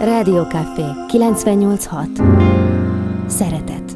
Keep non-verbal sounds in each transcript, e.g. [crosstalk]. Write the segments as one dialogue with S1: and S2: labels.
S1: Rádió Café 98.6 Szeretet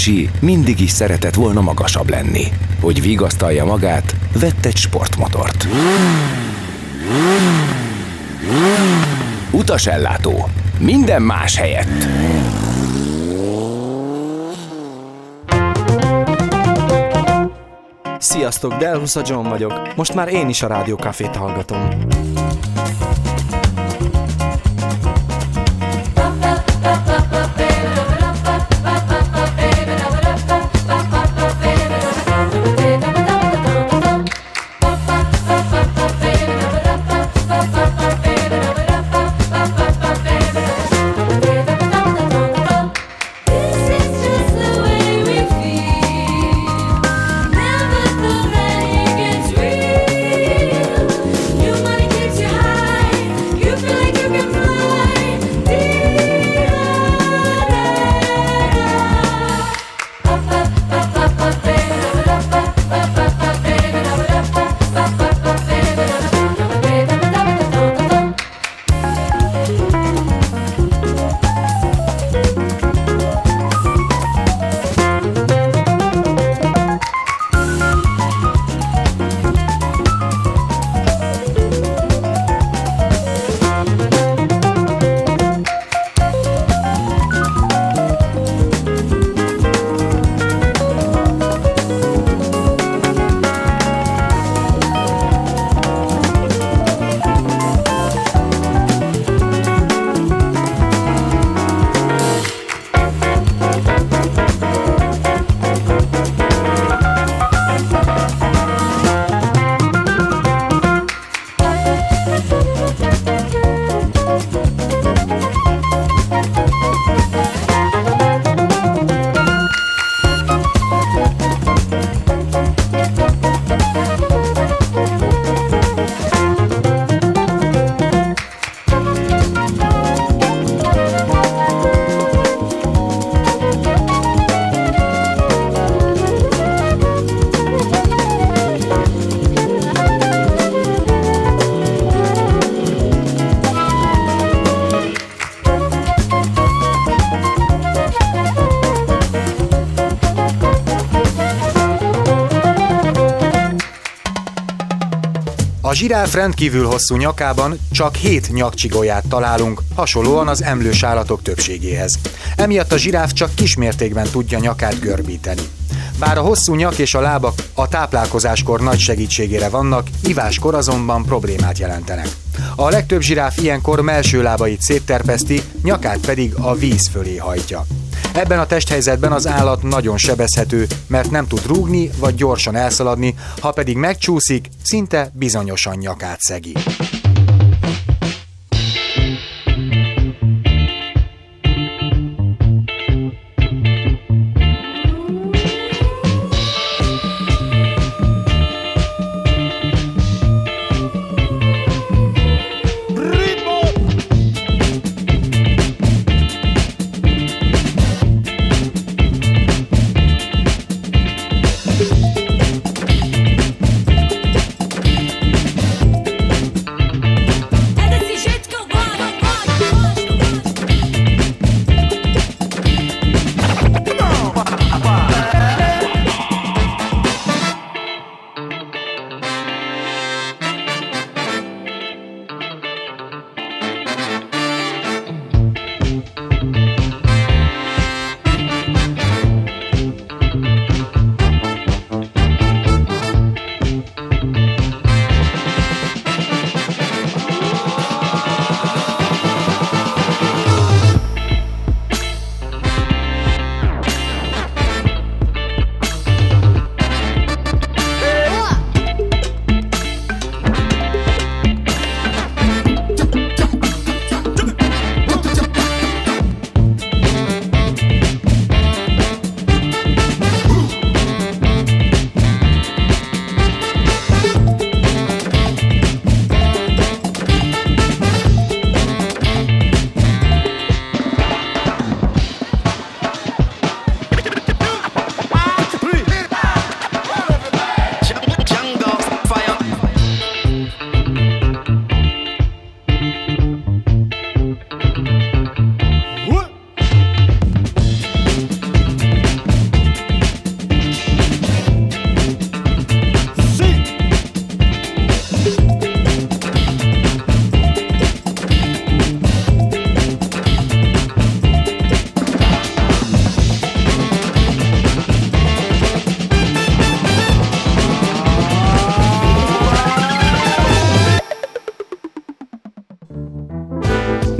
S2: Karcsi mindig is szeretett volna magasabb lenni. Hogy vigasztalja magát, vett egy sportmotort. Utasellátó. Minden más helyett.
S3: Sziasztok, Delhusa John vagyok. Most már én is a Rádió Cafét hallgatom.
S4: Zsiráf rendkívül hosszú nyakában csak 7 nyakcsigolyát találunk, hasonlóan az emlős állatok többségéhez. Emiatt a zsiráf csak kismértékben tudja nyakát görbíteni. Bár a hosszú nyak és a lábak a táplálkozáskor nagy segítségére vannak, iváskor azonban problémát jelentenek. A legtöbb zsiráf ilyenkor melső lábait szétterpeszti, nyakát pedig a víz fölé hajtja. Ebben a testhelyzetben az állat nagyon sebezhető, mert nem tud rúgni vagy gyorsan elszaladni, ha pedig megcsúszik, szinte bizonyosan nyakát szegi.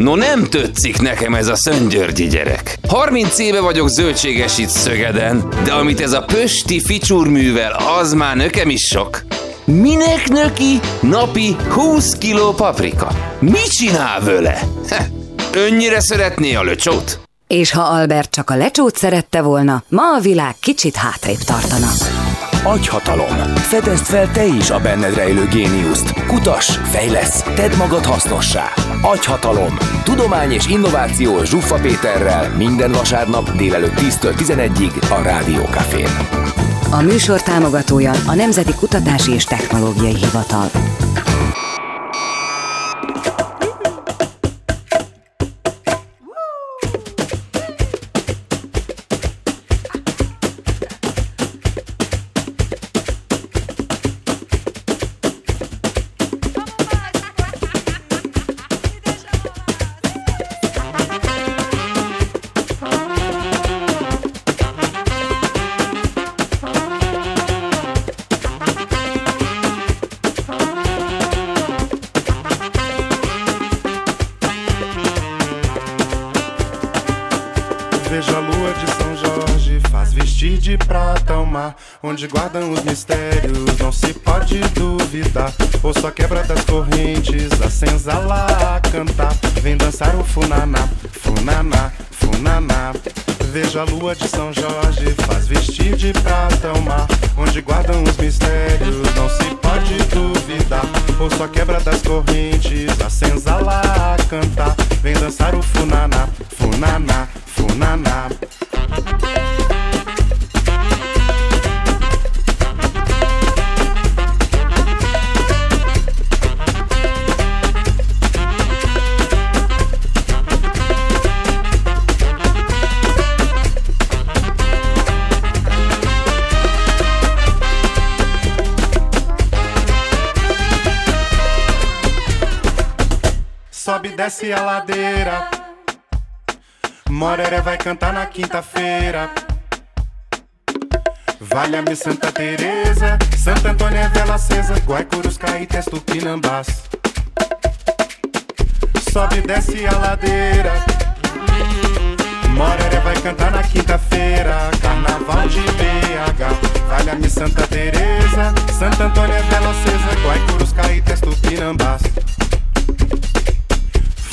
S5: No nem tetszik nekem ez a szöngyörgyi gyerek. 30 éve vagyok zöldséges itt Szögeden, de amit ez a pösti ficsúr művel, az már nökem is sok. Minek nöki napi 20 kiló paprika? Mit csinál vele? Önnyire szeretné a löcsót?
S6: És ha Albert csak a lecsót szerette volna, ma a világ kicsit hátrébb tartana.
S5: Agyhatalom. Fedezd fel te is a benned rejlő géniuszt. Kutas, fejlesz, tedd magad hasznossá. Agyhatalom. Tudomány és innováció Zsuffa Péterrel minden vasárnap délelőtt 10-től 11-ig a Rádiókafén.
S6: A műsor támogatója a Nemzeti Kutatási és Technológiai Hivatal.
S7: Se pode duvidar. Ou só quebra das correntes, a senzala a cantar. Vem dançar o funaná, funaná, funaná.
S6: Desce a ladeira. Moreré vai cantar na quinta-feira. Valha-me Santa Teresa, Santa Antônia Vela Acesa, Guaicurus, Caítes, Tupinambás. Sobe e desce a ladeira. Moreré vai cantar na quinta-feira, Carnaval de BH. Valha-me Santa Teresa, Santa Antônia Vela Acesa, Guaicurus, Caítes, Tupinambás.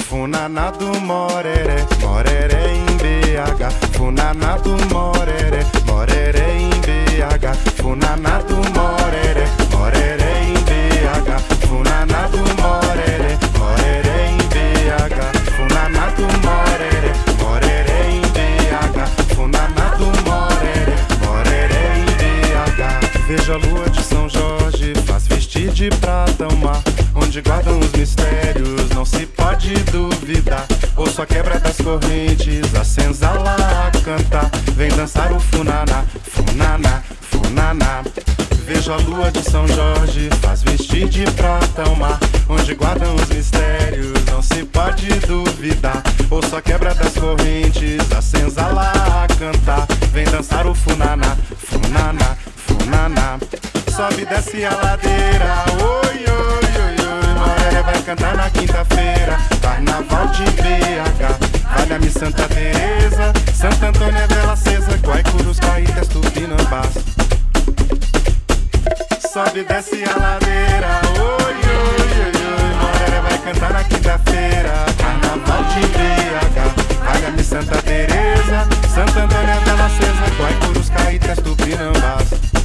S6: Funaná do Moreré, Moreré em BH. Funaná do Moreré, Moreré em BH. Funaná do Moreré, Moreré em BH. Funaná do Moreré, Moreré em BH. Funaná do Moreré, Moreré em BH. Funaná do Moreré, Moreré em BH. Veja a lua de São Jorge, faz vestir de prata o mar, onde guardam os mistérios, não se pode duvidar. Ouço a quebra das correntes, a senzala a cantar. Vem dançar o funaná, funaná, funaná. Vejo a lua de São Jorge, faz vestir de prata o mar, onde guardam os mistérios, não se pode duvidar. Ouço a quebra das correntes, a senzala a cantar. Vem dançar o funaná, funaná, funaná. Sobe e desce a ladeira, oi, oi, vai cantar na quinta-feira, carnaval de BH. Valha-me Santa Teresa, Santa Antônia Vela Acesa, Guaicurus, Caítas, Tupinambás. Sobe e desce a ladeira, oi, oi, oi, oi. Moré vai cantar na quinta-feira, carnaval de BH. Valha-me Santa Teresa, Santa Antônia Vela Acesa, Guaicurus, Caítas, Tupinambás.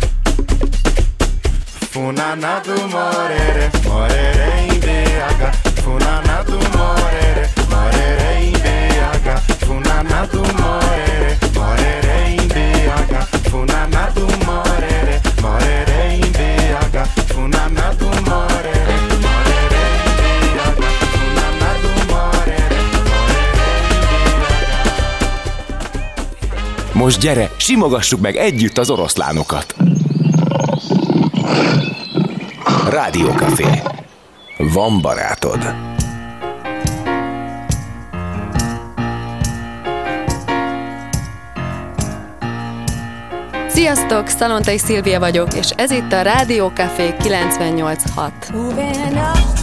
S6: Funaná do Moreré, Moreré em BH. Funaná do Moreré, Moreré em BH. Funaná do Moreré, Moreré em BH. Funaná do Moreré, Moreré em BH. Funaná do BH.
S2: Most gyere, simogassuk meg együtt az oroszlánokat! Rádiókafé. Van barátod.
S8: Sziasztok, Szalontai Szilvia vagyok, és ez itt a Rádió Café 98.6.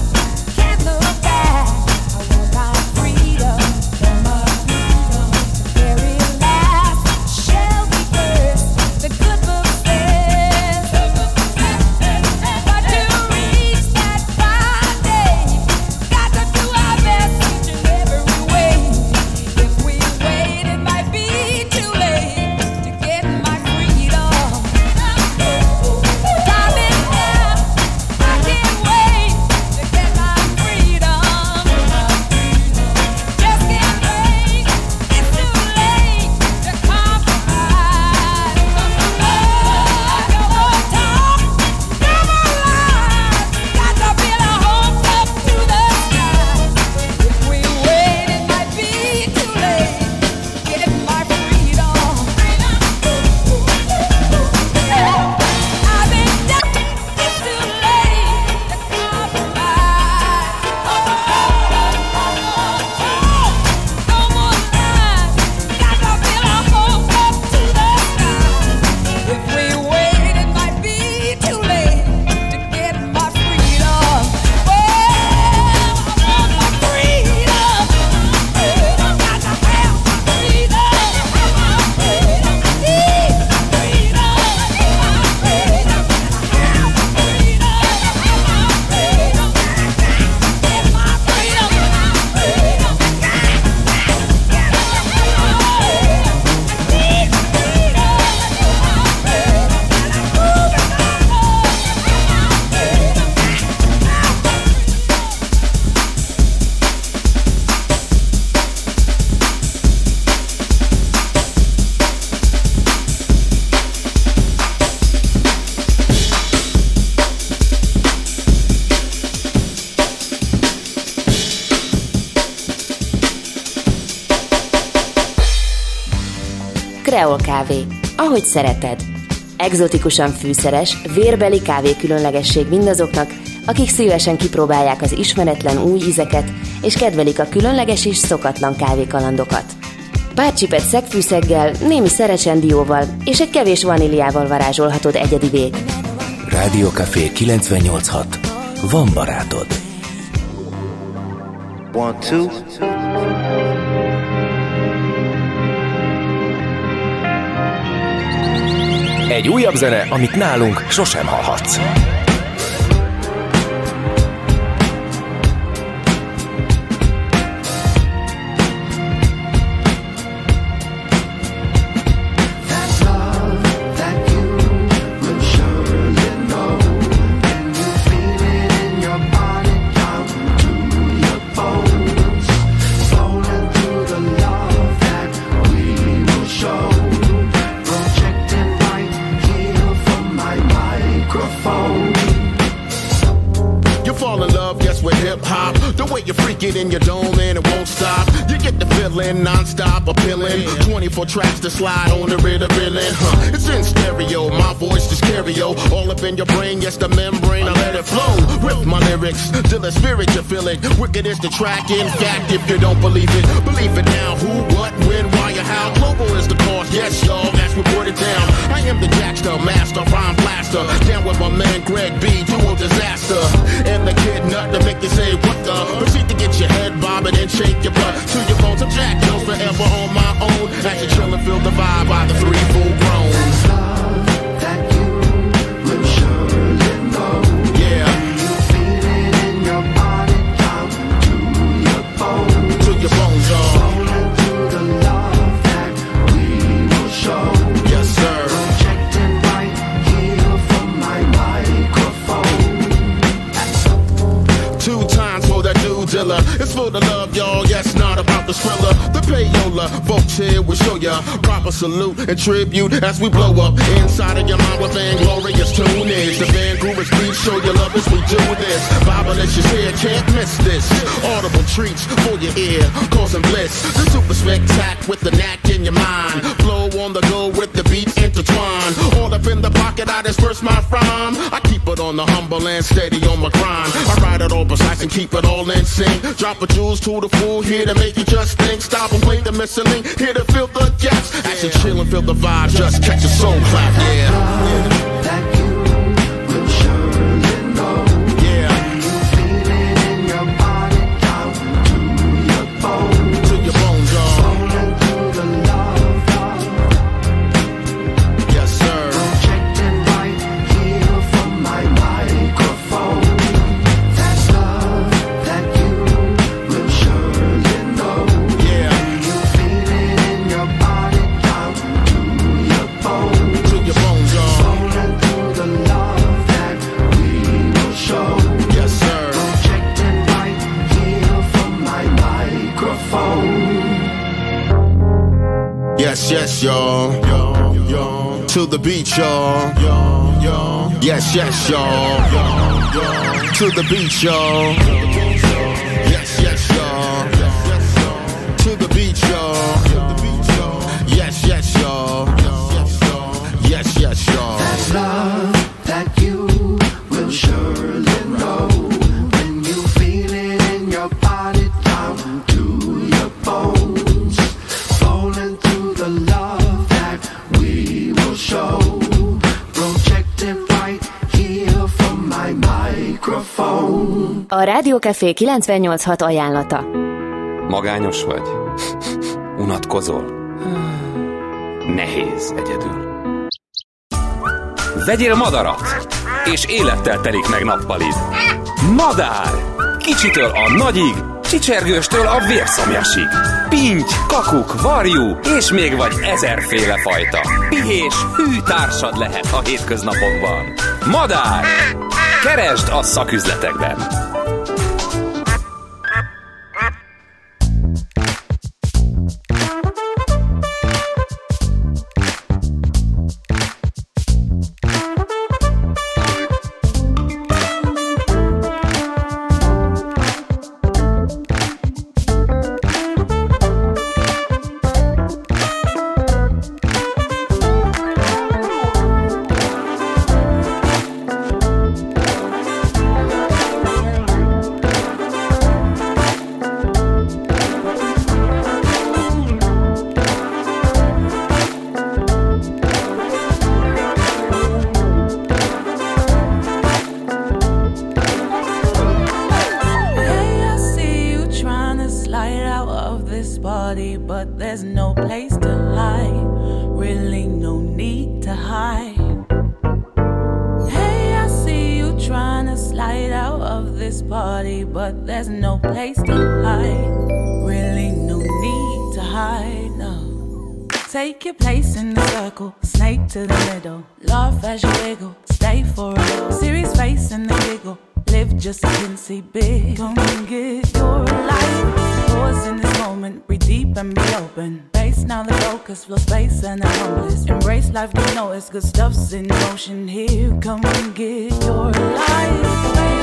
S1: kávé. Ahogy szereted. Egzotikusan fűszeres, vérbeli kávé különlegesség mindazoknak, akik szívesen kipróbálják az ismeretlen új ízeket, és kedvelik a különleges és szokatlan kávékalandokat. Pár csipet szegfűszeggel, némi szerecsendióval és egy kevés vaníliával varázsolhatod egyedivé.
S2: Rádiókafé 986. Van barátod.
S9: One, two.
S2: Egy újabb zene, amit nálunk sosem hallhatsz.
S10: 24 tracks to slide on the feeling. Huh. It's in stereo, my voice just stereo. All up in your brain, yes, the membrane, I let it flow. With my lyrics, till the spirit you feel it. Wicked is the track, in fact, if you don't believe it. Believe it now, who, what, when, why, or how. Global is the cause, yes, y'all, that's it down. I am the Jackster, master, rhyme blaster. Down with my man Greg B, dual disaster. And the kid nut to make you say, what the? Proceed to get your head bobbing and shake your butt to your bones. I'm Jack Jones forever on my own. Chill and feel the vibe by the three full grown. Yeah. It's for the love, y'all. Yes, payola. Folks here will show ya proper salute and tribute as we blow up inside of your mind with glorious tune is. The Van Groovers beat, show your love as we do this. Bible-less is here, can't miss this. Audible treats for your ear, causing bliss. The super spectac with the knack in your mind. Flow on the go with the beats intertwined. All up in the pocket, I disperse my rhyme. I it on the humble and steady on my grind. I ride it all precise and keep it all in sync. Drop a jewels to the fool here to make you just think. Stop and play the missing link here to fill the gaps. As you chill and feel the vibe, just catch your soul clap, yeah. To Y'all. To the beach, y'all. Yes, yes, y'all. To the beach, y'all.
S1: A Rádiókafé 986 ajánlata.
S11: Magányos vagy? Unatkozol? Nehéz egyedül. Vegyél madarat, és élettel telik meg nappalid. Madár! Kicsitől a nagyig, csicsergőstől a vérszomjasig. Pinty, kakuk, varjú, és még vagy ezerféle fajta. Pihés, hű társad lehet a hétköznapokban. Madár! Keresd a szaküzletekben!
S9: snake to the middle. Laugh as you wiggle, stay for a little. Serious face and the giggle. Live just so you can see big. Come and get your life. Pause in this moment, breathe deep and be open. Face now the focus, flow space and I'm homeless. Embrace life, you know it's good stuff's in motion. Here, come and get your life.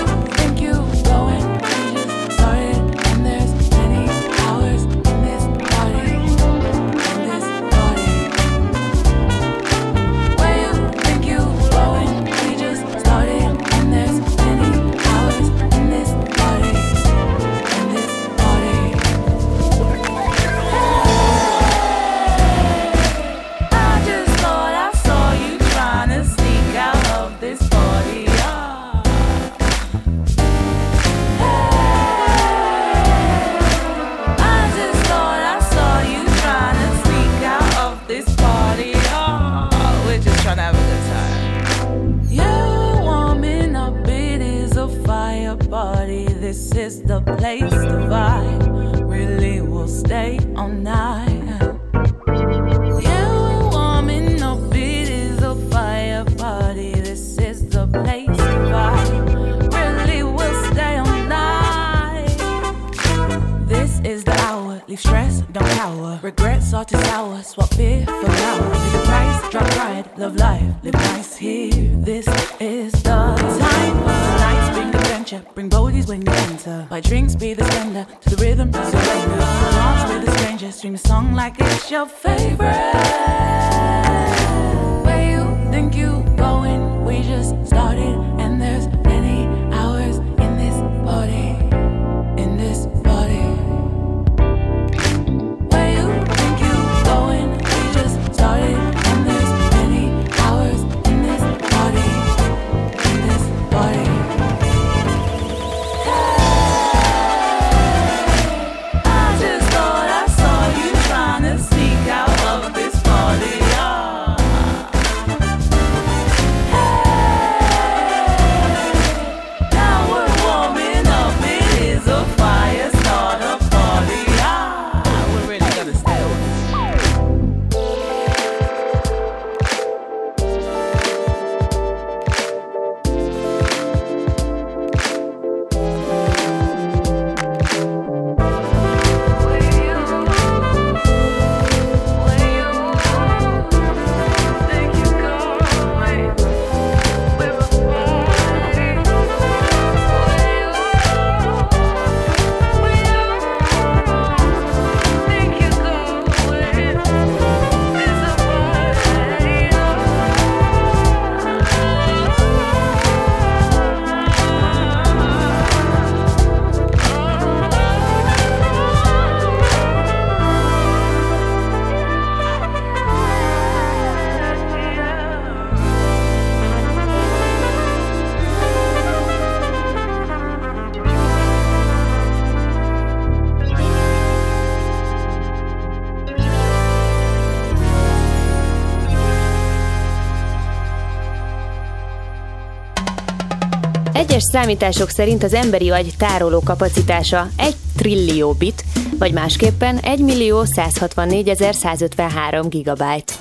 S1: számítások szerint az emberi agy tároló kapacitása 1 trillió bit, vagy másképpen 1 millió 164.153 gigabyte.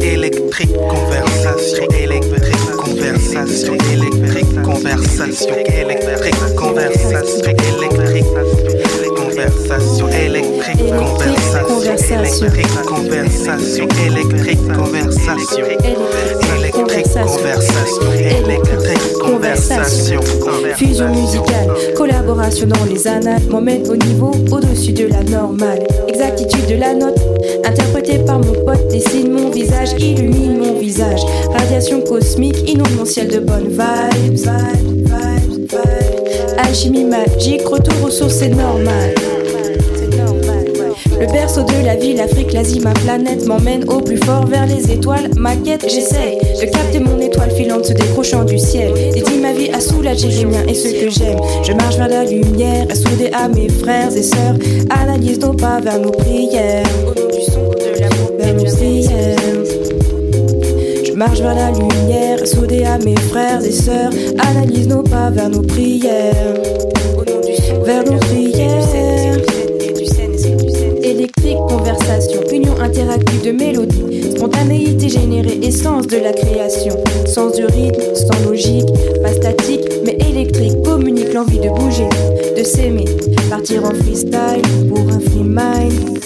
S12: Électrique conversation, électrique conversation, électrique conversation. Électrique conversation. Électrique conversation. Électrique conversation. Électrique conversation.
S13: Fusion musicale, collaboration dans les annales m'emmène au niveau au-dessus de la normale. Exactitude de la note, interprétée par mon pote, dessine mon visage, illumine mon visage. Radiation cosmique, inonde mon ciel de bonnes vibes. Alchimie magique, retour aux sources, c'est normal. Le berceau de la vie, l'Afrique, l'Asie, ma planète m'emmène au plus fort vers les étoiles. Ma quête, j'essaye de capter mon étoile filante se décrochant du ciel. Dédie ma vie à soulager les miens et ceux que j'aime. Je marche vers la lumière, soudée à mes frères et sœurs. Analyse nos pas vers nos prières. Au nom du son, de l'amour, vers nos prières. Je marche vers la lumière, soudée à mes frères et sœurs. Analyse nos pas vers nos prières. Vers nos prières. Électrique, conversation, union interactive de mélodie, spontanéité générée, essence de la création, sens du rythme, sans logique, pas statique, mais électrique, communique l'envie de bouger, de s'aimer, partir en freestyle pour un free mind.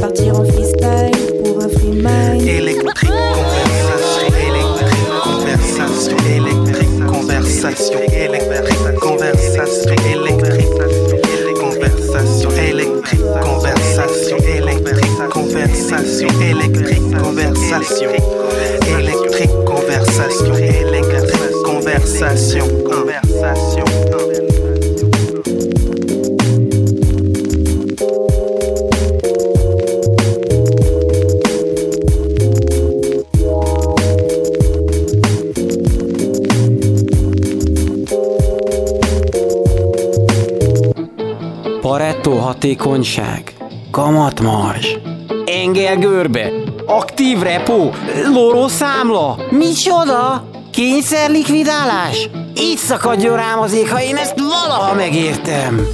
S13: Partir en freestyle pour un free mind.
S12: Électrique, conversation, électrique, conversation, électrique, conversation, électrique, conversation, conversation, électrique, conversation, électrique, conversation, électrique, conversation, électrique, conversation, conversation.
S14: Hatékonyság, kamatmars, engel görbe, aktív repo, lóró számla, micsoda? Kényszer likvidálás? Így szakadjon rám az ég, ha én ezt valaha megértem.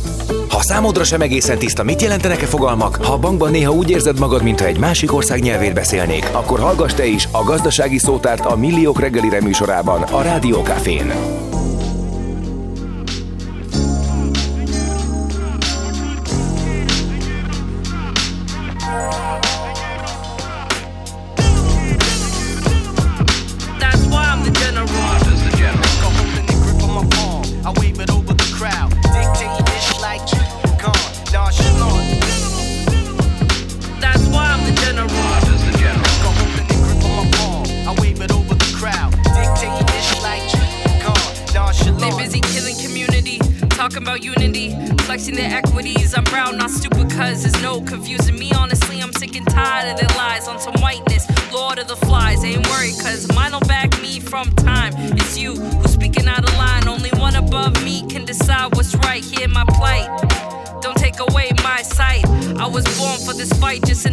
S2: Ha számodra sem egészen tiszta, mit jelentenek-e fogalmak? Ha a bankban néha úgy érzed magad, mintha egy másik ország nyelvét beszélnék, akkor hallgass te is a gazdasági szótárt a Milliók reggeli reműsorában, a Rádiókafén.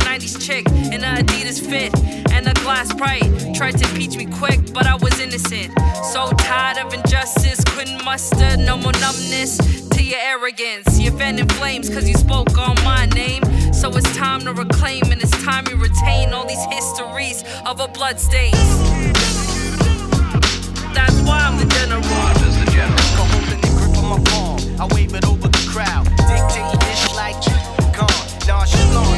S15: 90s chick in a Adidas fit and a glass bright. Tried to impeach me quick, but I was innocent. So tired of injustice, couldn't muster no more numbness to your arrogance. You're fan in flames cause you spoke on my name. So it's time to reclaim and it's time you retain all these histories of a bloodstains. That's why I'm the general.
S16: As the general. Go holding the grip on my palm. I wave it over the crowd. Dictating this like calm, nonchalant.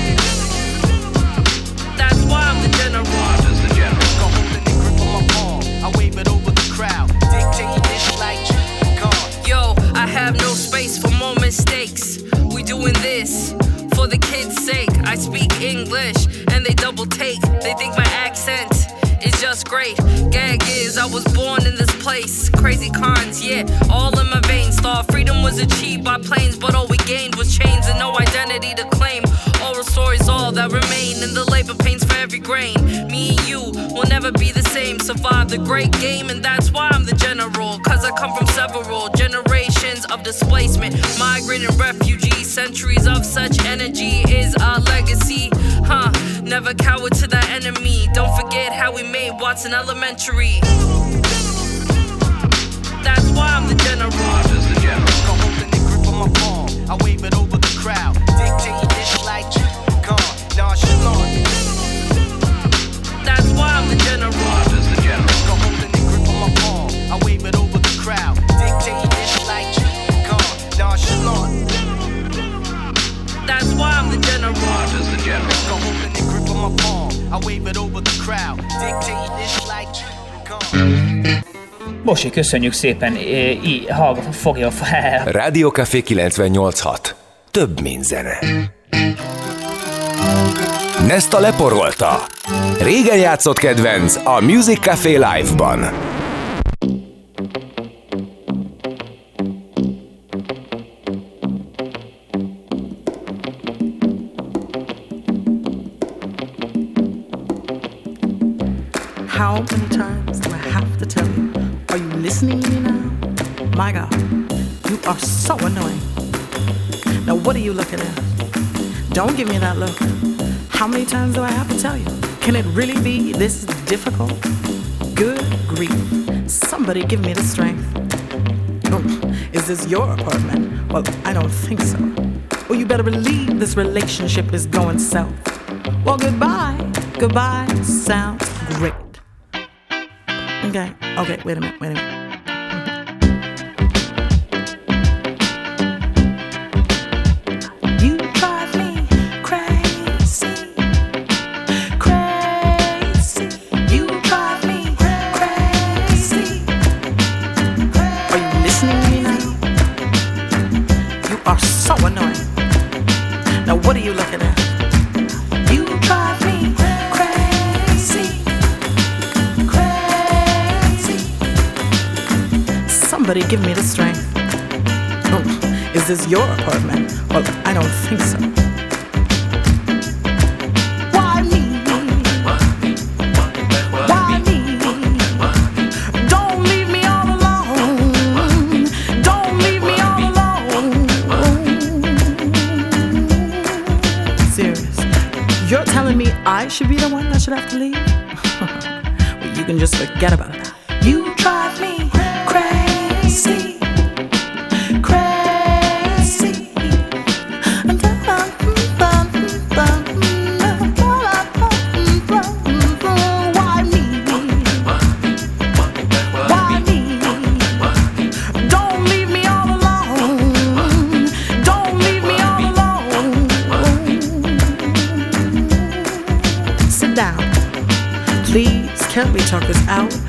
S16: I wave it over the crowd. Dictating this like.
S15: Yo, I have no space for more mistakes. We doing this for the kids' sake. I speak English and they double take. They think my accent is just great. Gag is, I was born in this place. Crazy cons, yeah, all in my veins. Thought freedom was achieved by planes, but all we gained was chains and no identity to claim. Oral stories, all that remain, and the labor pains for every grain. Never be the same. Survive the great game, and that's why I'm the general. Cause I come from several generations of displacement, migrant refugees. Centuries of such energy is our legacy. Huh, never cower to the enemy. Don't forget how we made Watson Elementary. That's why I'm the general.
S16: As the general. Go holding the grip on my palm. I wave it over the crowd. Dictating this like calm, nonchalant. My palm. I wave it over the crowd. Dictating this like.
S17: Bosi, köszönjük szépen, í, hallg, fogja fel.
S2: Rádiókafé 98.6. Több, mint zene. Nesta leporolta. Régen játszott kedvenc a Music Café Live-ban.
S18: Don't give me that look. How many times do I have to tell you? Can it really be this difficult? Good grief. Somebody give me the strength. Oh, is this your apartment? Well, I don't think so. Well, you better believe this relationship is going south. Well, goodbye. Goodbye sounds great. Okay, okay, wait a minute, wait a minute. Is your apartment? Well, I don't think so. Why me? Why me? Don't leave me all alone. Don't leave me all alone. You're telling me I should be the one that should have to leave? [laughs] well, you can just forget about it. You drive chakras out.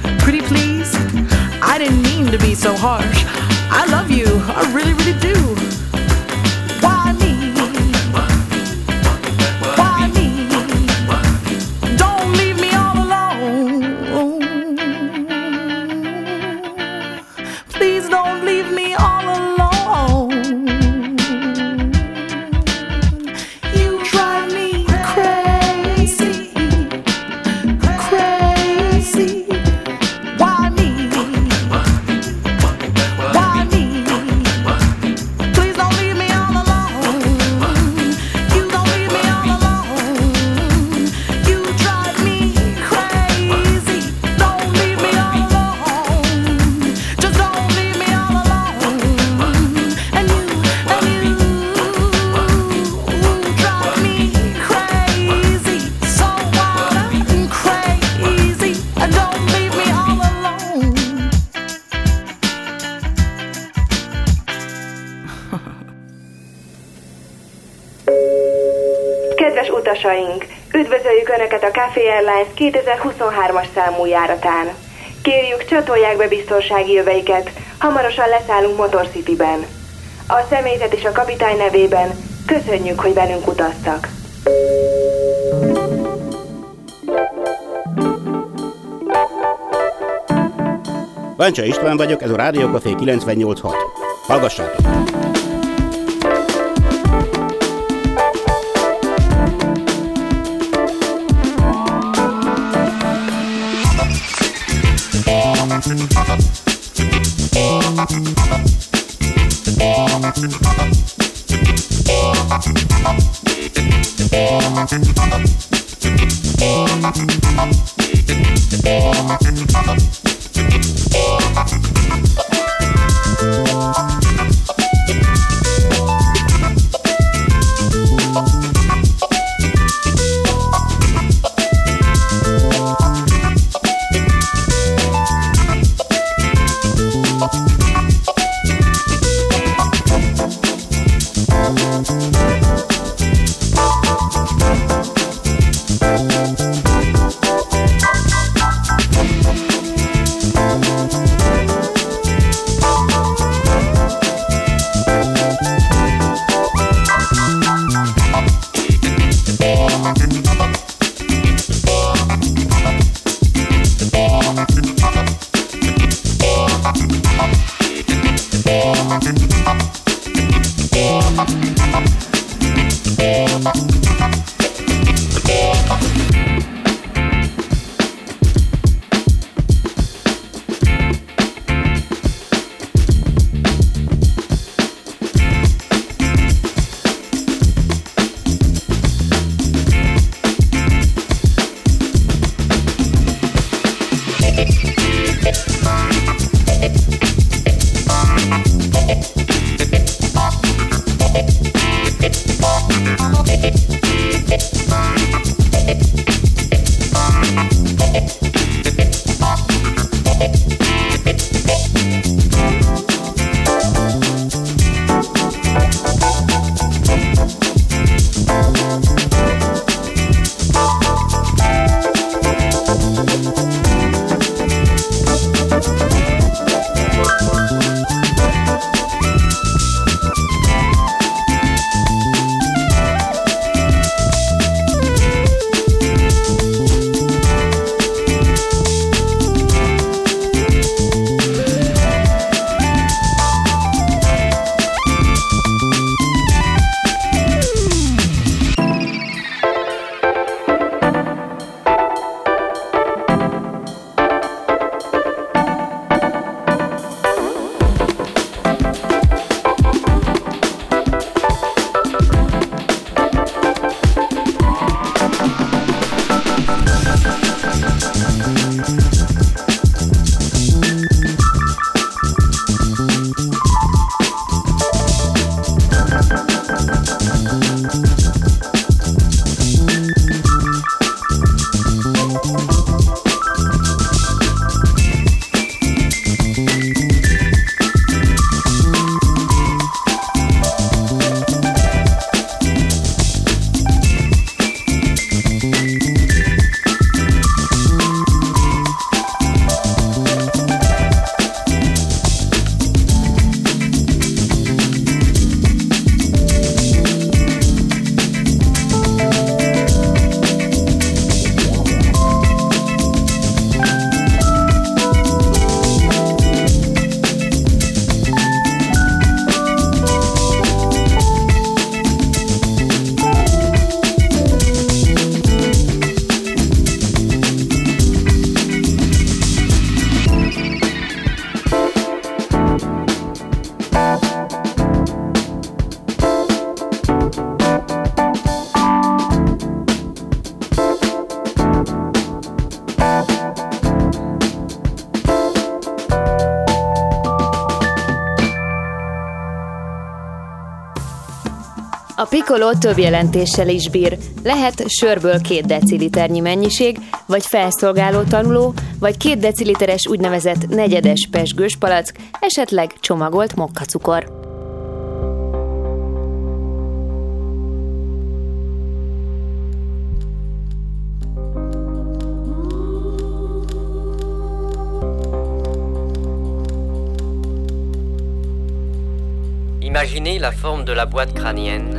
S19: Airlines 2023-as számú járatán. Kérjük, csatolják be biztonsági jöveiket, hamarosan leszállunk Motor City-ben. A személyzet és a kapitány nevében köszönjük, hogy velünk utaztak.
S20: Vancsa István vagyok, ez a Rádiókafé 98.6. Hallgassátok!
S1: Pikoló több jelentéssel is bír. Lehet sörből két deciliternyi mennyiség, vagy felszolgáló tanuló, vagy két deciliteres úgynevezett negyedes pesgős palack, esetleg csomagolt mokkacukor.
S21: Imaginez la forme de la boîte crânienne,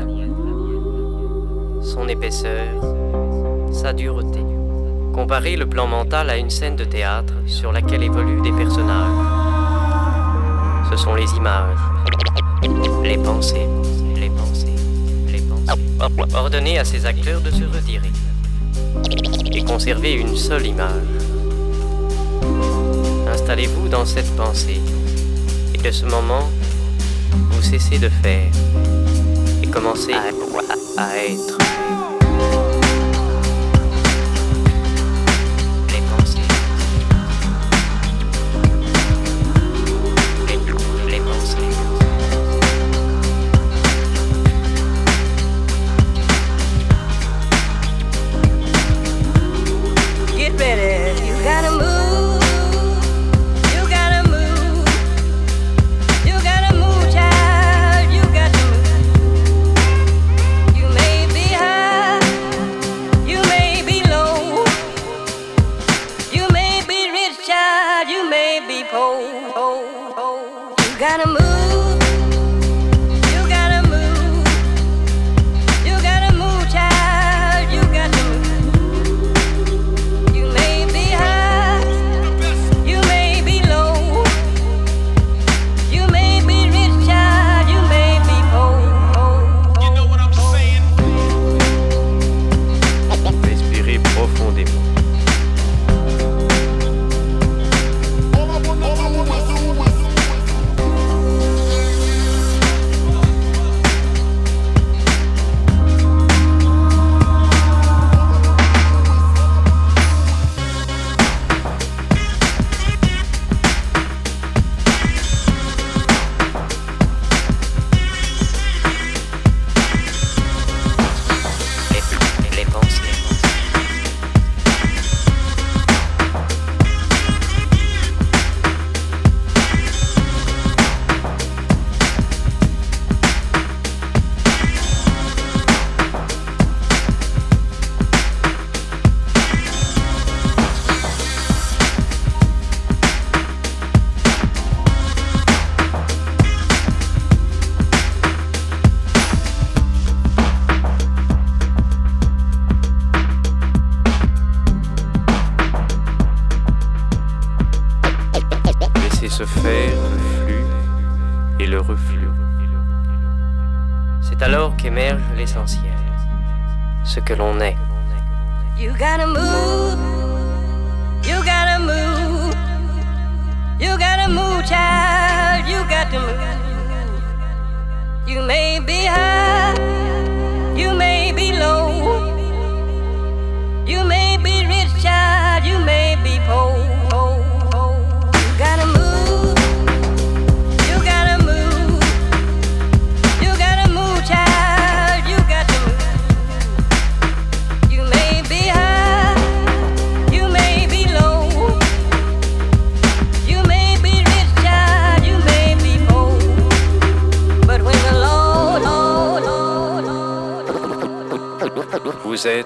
S21: épaisseur, sa dureté. Comparez le plan mental à une scène de théâtre sur laquelle évoluent des personnages. Ce sont les images, les pensées, les pensées, les pensées. Ordonnez à ces acteurs de se retirer et conservez une seule image. Installez-vous dans cette pensée et de ce moment, vous cessez de faire et commencez à être.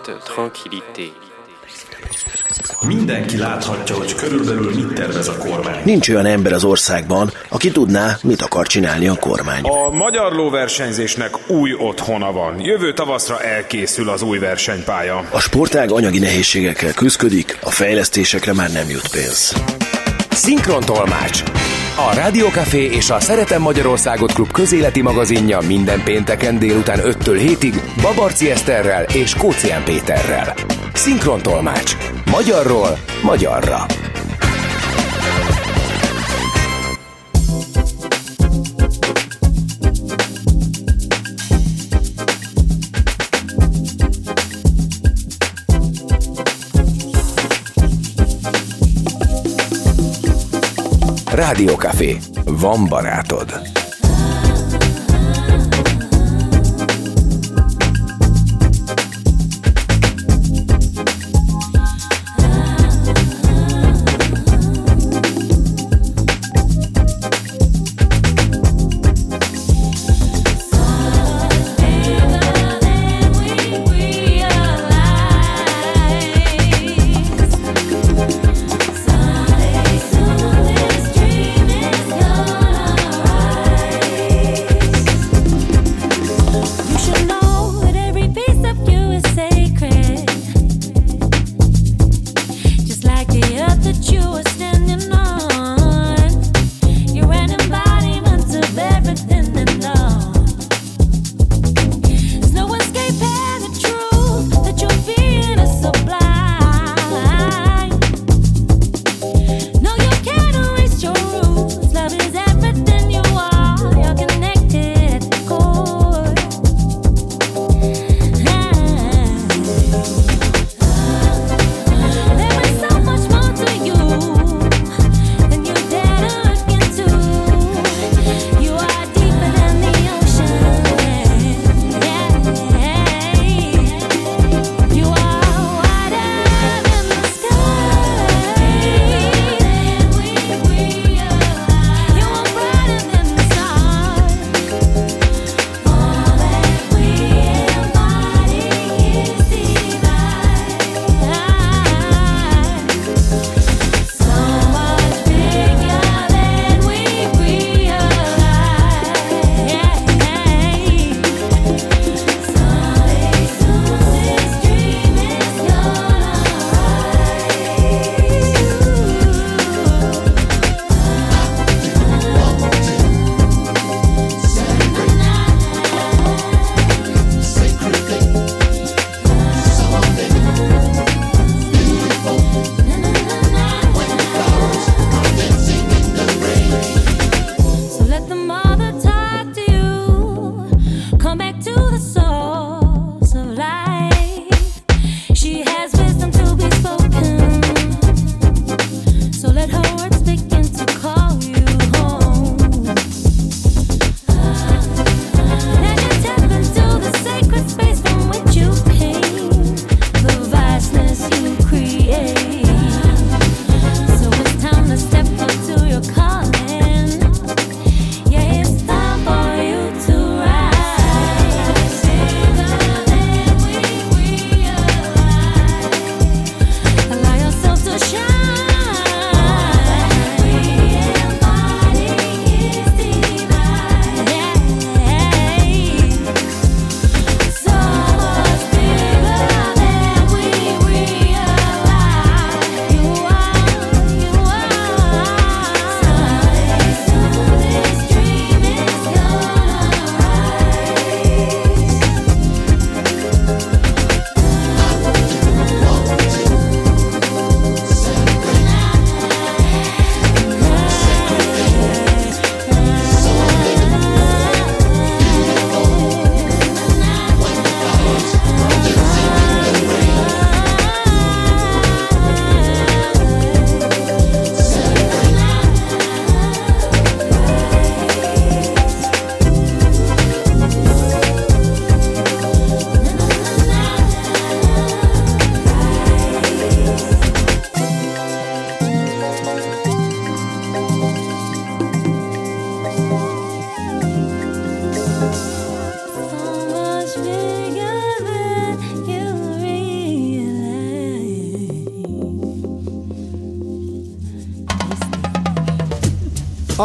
S21: Êtes tranquillité.
S22: Mindenki láthatja, hogy körülbelül mit tervez a kormány.
S23: Nincs olyan ember az országban, aki tudná, mit akar csinálni a kormány.
S24: A magyar lóversenyzésnek új otthona van. Jövő tavaszra elkészül az új versenypálya.
S23: A sportág anyagi nehézségekkel küzdik, a fejlesztésekre már nem jut pénz.
S2: Szinkrontolmács. A Rádiókafé és a Szeretem Magyarországot Klub közéleti magazinja minden pénteken délután 5-től 7-ig Babarci Eszterrel és Kócián Péterrel. Szinkrontolmács. Magyarról magyarra. Rádiókafé. Van barátod.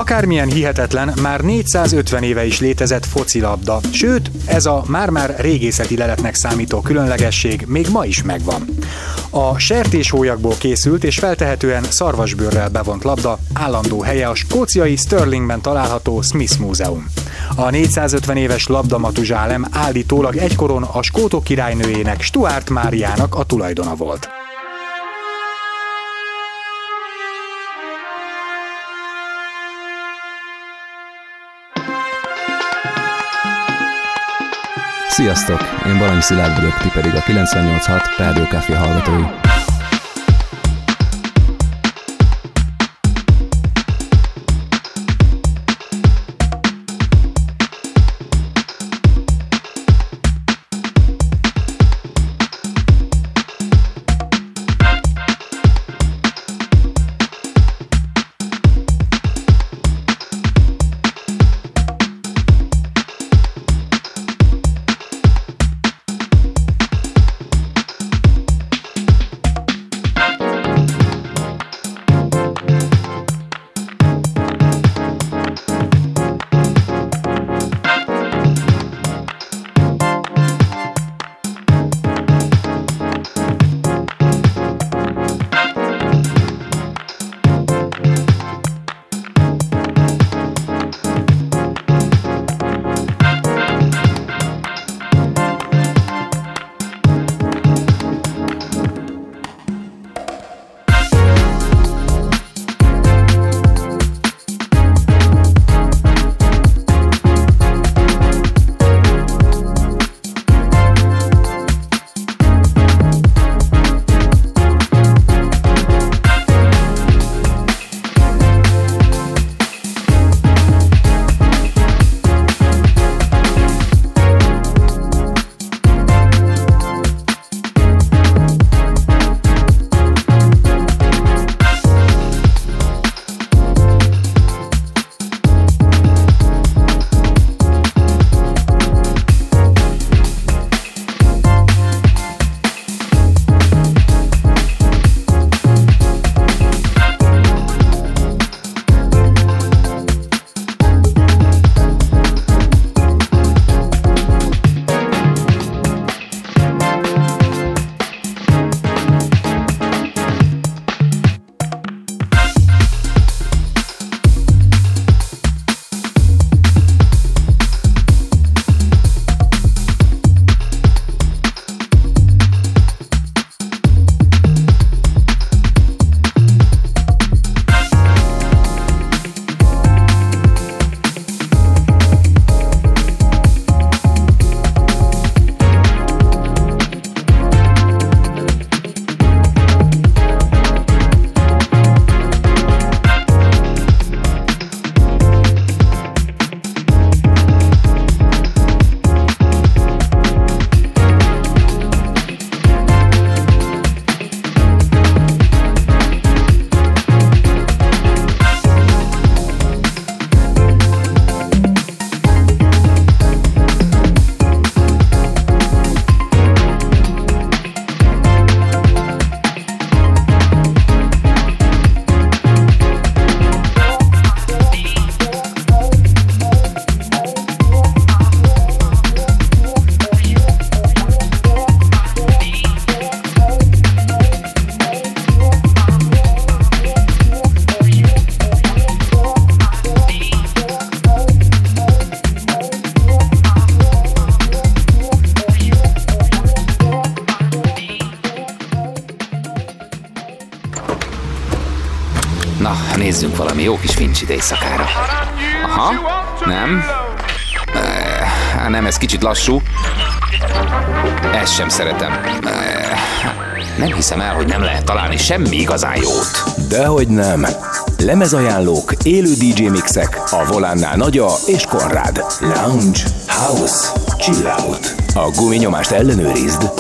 S4: Akármilyen hihetetlen, már 450 éve is létezett focilabda, sőt, ez a már-már régészeti leletnek számító különlegesség még ma is megvan. A sertéshólyagból készült és feltehetően szarvasbőrrel bevont labda állandó helye a skóciai Stirlingben található Smith Múzeum. A 450 éves labdamatuzsálem állítólag egykoron a skótok királynőjének Stuart Máriának a tulajdona volt.
S25: Sziasztok! Én Balany Szilárd vagyok, ti pedig a 98.6 Rádió Café hallgatói.
S26: Semmi igazán jót.
S2: Dehogy nem. Lemezajánlók, élő DJ mixek, a volánnál Nagya és Konrád. Lounge, House, Chill Out. A guminyomást ellenőrizd.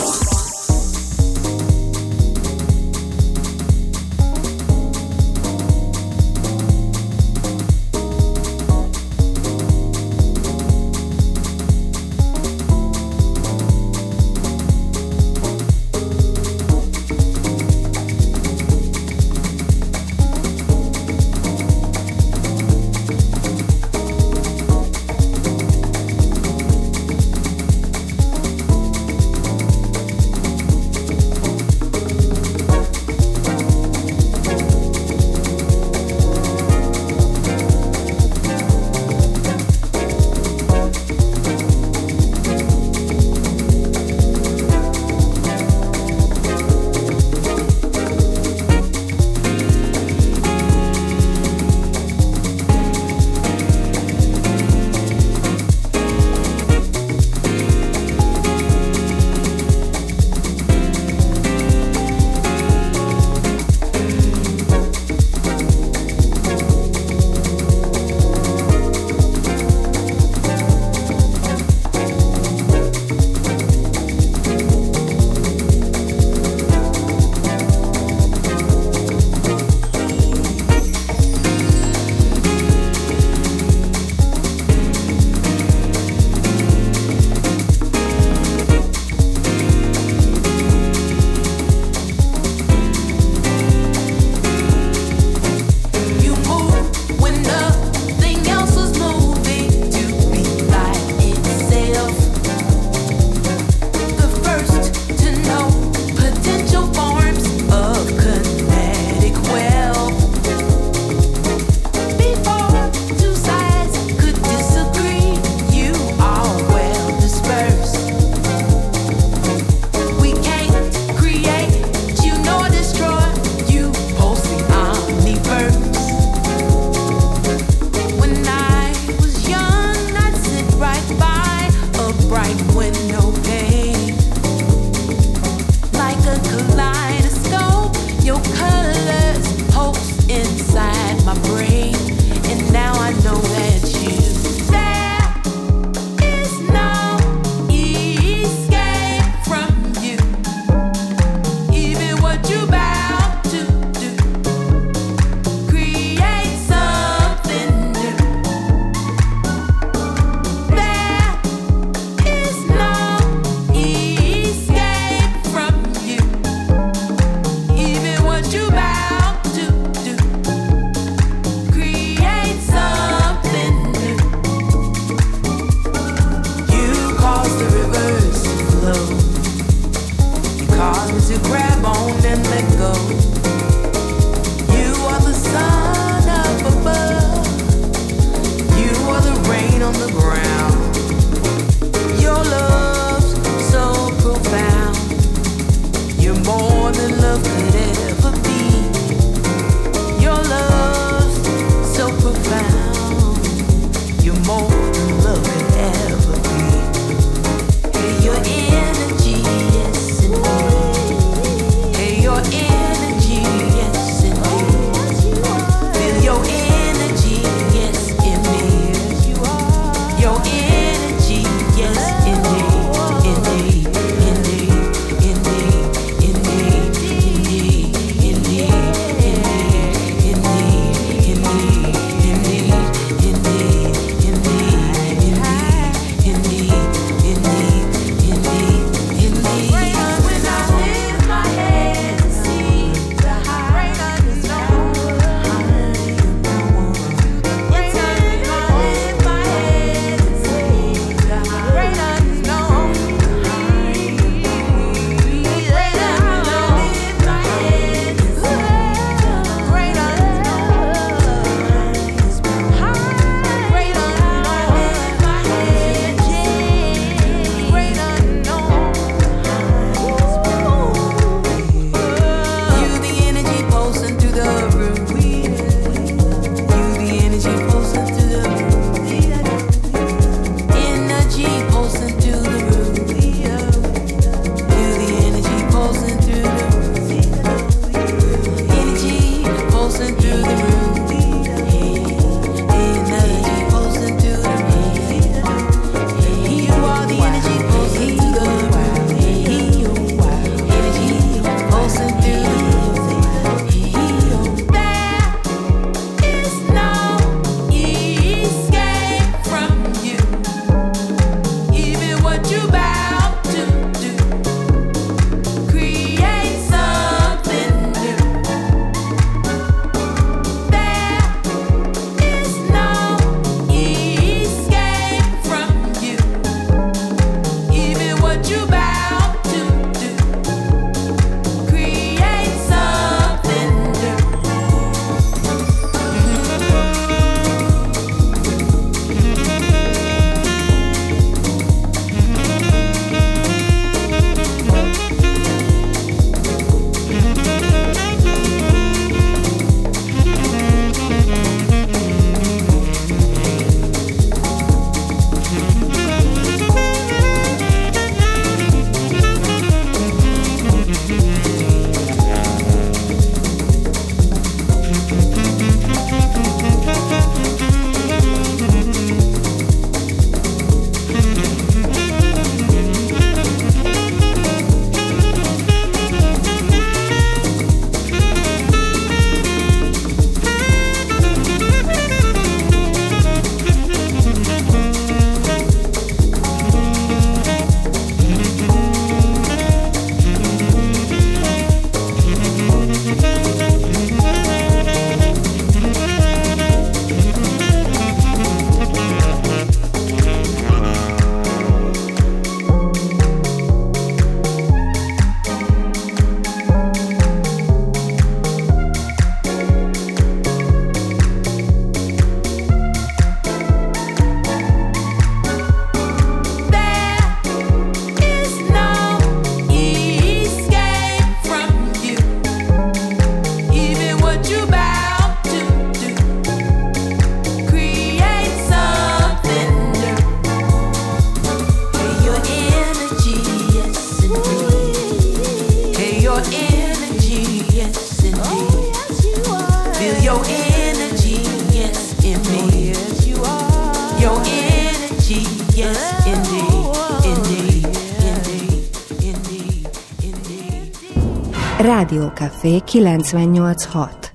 S9: Indeed, indeed.
S27: Rádió Café 98.6. Szerep.